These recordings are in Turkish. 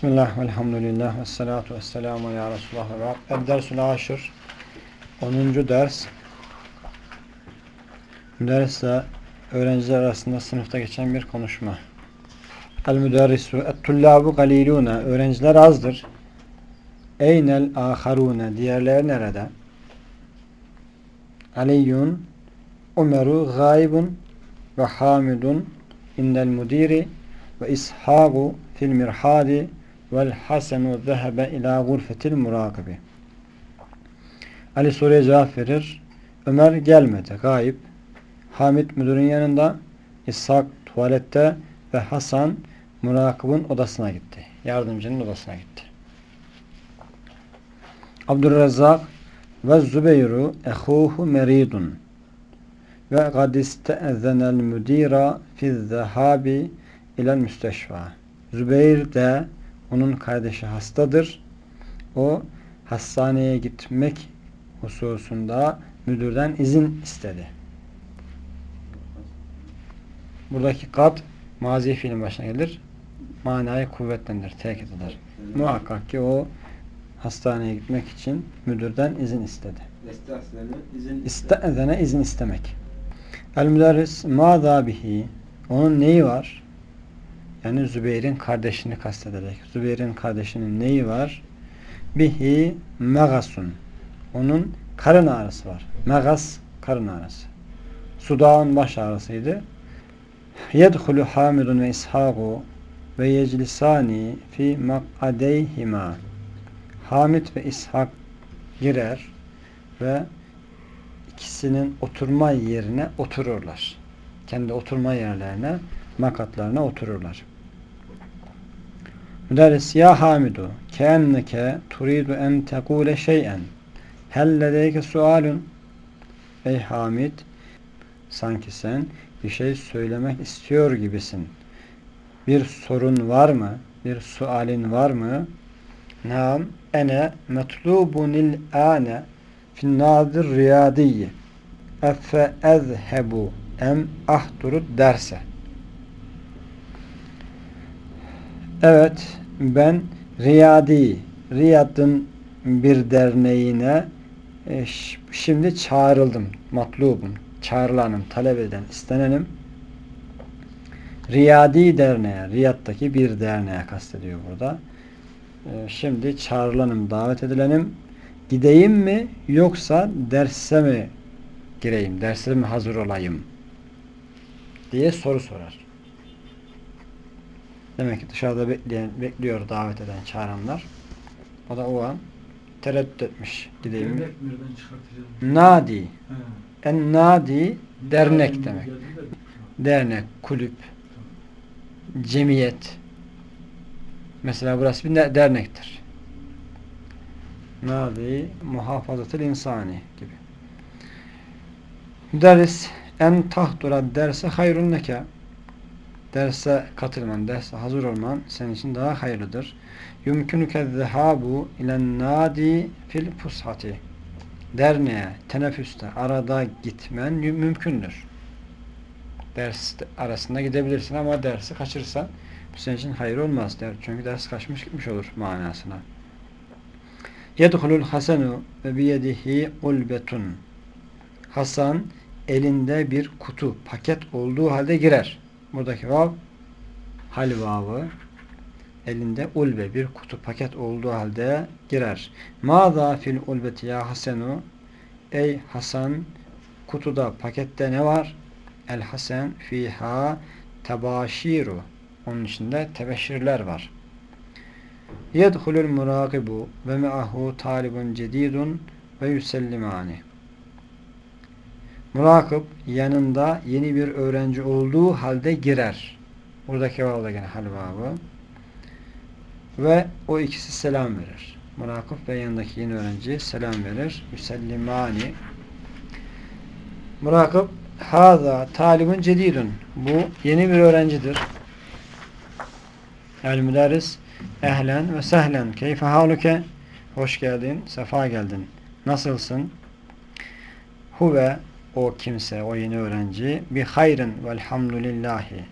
Bismillah, velhamdülillah, ve salatu ve selamu ya Resulullah ve ba'd. Ed-Dersul Aşır 10. ders Derste öğrenciler arasında sınıfta geçen bir konuşma. El-Müderrisu et-Tullabu galiluna Öğrenciler azdır. Eynel aharune Diğerleri nerede? Aliyyun Umeru gaybun ve Hamidun indel mudiri ve İshaku fil mirhadi vel hasenu zehebe ila gurfetil murakibi. Ali soruya cevap verir. Ömer gelmedi. Gayip. Hamid müdürün yanında. İshak tuvalette ve Hasan murakibin odasına gitti. Yardımcının odasına gitti. Abdurrezzak ve Zübeyru ehuhu meridun ve kad iste'zenel müdira fi zehabi ilel müsteşfa. Zübeyir de onun kardeşi hastadır. O hastaneye gitmek hususunda müdürden izin istedi. Buradaki kat mazi fiilin başına gelir. Manayı kuvvetlendir, tekit eder. Muhakkak ki o hastaneye gitmek için müdürden izin istedi. İste'zene izin istemek. El müderris mâzâ bihi onun neyi var? Yani Zübeyir'in kardeşini kastederek. Zübeyir'in kardeşinin neyi var? Bihi megasun. Onun karın ağrısı var. Megas karın ağrısı. Sudağın baş ağrısıydı. Yedhulu Hamidun ve İshaku ve yeclisani fi mak'adeyhima. Hamid ve İshak girer ve ikisinin oturma yerine otururlar. Kendi oturma yerlerine, makatlarına otururlar. Müderris ya Hamidu keenneke turidu en tekule şeyen hel sualun Ey Hamid sanki sen bir şey söylemek istiyor gibisin. Bir sorun var mı? Bir sualin var mı? Naam ene metlubunil ane fin nadir riyadiyye efe ezhebu em ahdurud derse Evet ben Riyadi Riyad'ın bir derneğine e, şimdi çağrıldım. Matlubum. Çağrılanım, talep eden, istenenim. Riyadi derneğe, Riyad'daki bir derneğe kastediyor burada. E, şimdi çağrılanım, davet edilenim. Gideyim mi yoksa derse mi gireyim, derse mi hazır olayım diye soru sorar. Demek ki dışarıda bekleyen, bekliyor davet eden çağıranlar. O da o an tereddüt etmiş. Gideyim mi? Nadi. En nadi dernek demek. Dernek, kulüp, cemiyet. Mesela burası bir dernektir. Nadi muhafazatıl insani gibi. Müderris en tahdura derse hayrun neke derse katılman, derse hazır olman senin için daha hayırlıdır. Yumkinuke zehabu ilen nadi fil fushati derneğe, teneffüste, arada gitmen mümkündür. Ders arasında gidebilirsin ama dersi kaçırırsan bu senin için hayır olmaz der. Çünkü ders kaçmış gitmiş olur manasına. Yedhulul hasenu ve biyedihi ulbetun Hasan elinde bir kutu, paket olduğu halde girer. Buradaki vav hal vavı elinde ulbe bir kutu paket olduğu halde girer. Mâzâ fil ulbeti ya Hasenu Ey Hasan kutuda pakette ne var? El Hasen fiha tebaşiru onun içinde tebeşirler var. Yedhulul murakibu ve me'ahu talibun cedidun ve yüsellimani Murakip yanında yeni bir öğrenci olduğu halde girer. Buradaki vav da gene hal vavı. Ve o ikisi selam verir. Murakip ve yanındaki yeni öğrenci selam verir. Müsellimani. Murakip Haza talibun cedidun. Bu yeni bir öğrencidir. El müderris ehlen ve sehlen. Keyfe haluke? Hoş geldin, sefa geldin. Nasılsın? Huve o kimse, o yeni öğrenci bir hayrın velhamdülillahi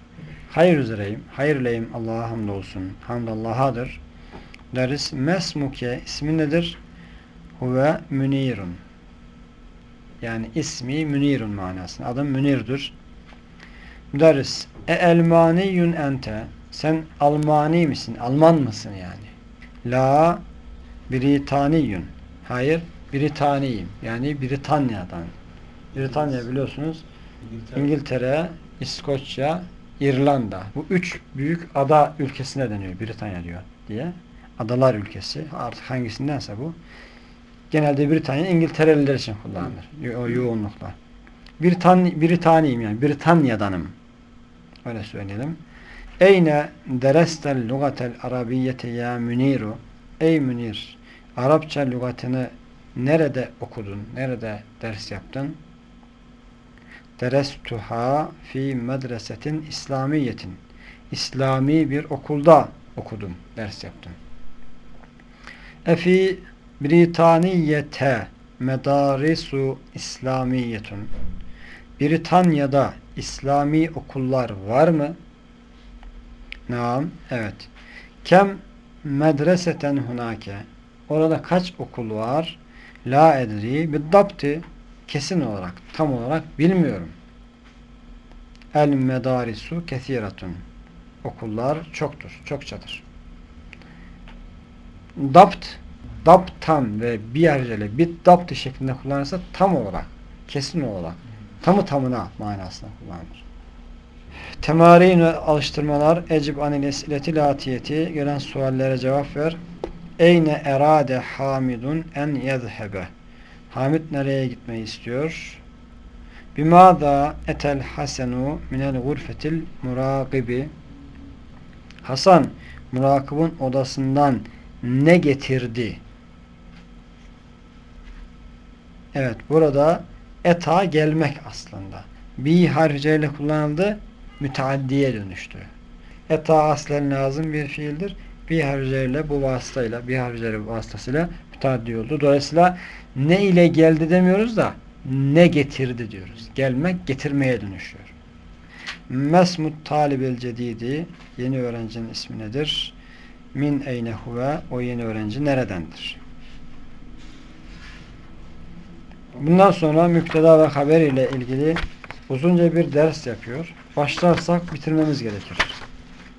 hayır üzereyim, hayırleyim Allah'a hamdolsun. Hamd Allah'adır. Müderris mesmuke ismi nedir? Huve münirun. Yani ismi münirun manasında. Adım Münir'dür. Müderris e elmaniyun ente sen Almani misin? Alman mısın yani? La Britaniyun. Hayır, Britaniyim. Yani Britanya'dan. Britanya biliyorsunuz İngiltere, İskoçya, İrlanda. Bu üç büyük ada ülkesine deniyor. Britanya diyor diye. Adalar ülkesi. Artık hangisindense bu. Genelde Britanya İngiltereliler için kullanılır. Yo- yoğunlukla. Britan Britaniyim yani. Britanya'danım. Öyle söyleyelim. Eyne derestel lugatel arabiyyete ya müniru. Ey Münir. Arapça lügatını nerede okudun? Nerede ders yaptın? Derestuha fi medresetin İslamiyetin. İslami bir okulda okudum, ders yaptım. Efi Britaniyete medarisu İslamiyetun. Britanya'da İslami okullar var mı? Naam, evet. Kem medreseten hunake. Orada kaç okul var? La edri biddabti. Kesin olarak, tam olarak bilmiyorum. El medarisu kesiratun. Okullar çoktur, çokçadır. Dapt, daptan ve bir yerle bit daptı şeklinde kullanırsa tam olarak, kesin olarak, tamı tamına manasında kullanılır. Temarin ve alıştırmalar ecib anil esileti latiyeti gelen suallere cevap ver. Eyne erade hamidun en yezhebe. Hamid nereye gitmeyi istiyor? Bimada etel hasenu minel gurfetil murakibi. Hasan murakibin odasından ne getirdi? Evet burada eta gelmek aslında. Bir harceyle kullanıldı müteaddiye dönüştü. Eta aslen lazım bir fiildir. Bir harceyle bu vasıtayla bir harceyle vasıtasıyla müteaddi oldu. Dolayısıyla ne ile geldi demiyoruz da ne getirdi diyoruz. Gelmek getirmeye dönüşüyor. Mesmut talibel cedidi yeni öğrencinin ismi nedir? Min eyne huve o yeni öğrenci neredendir? Bundan sonra müpteda ve haber ile ilgili uzunca bir ders yapıyor. Başlarsak bitirmemiz gerekir.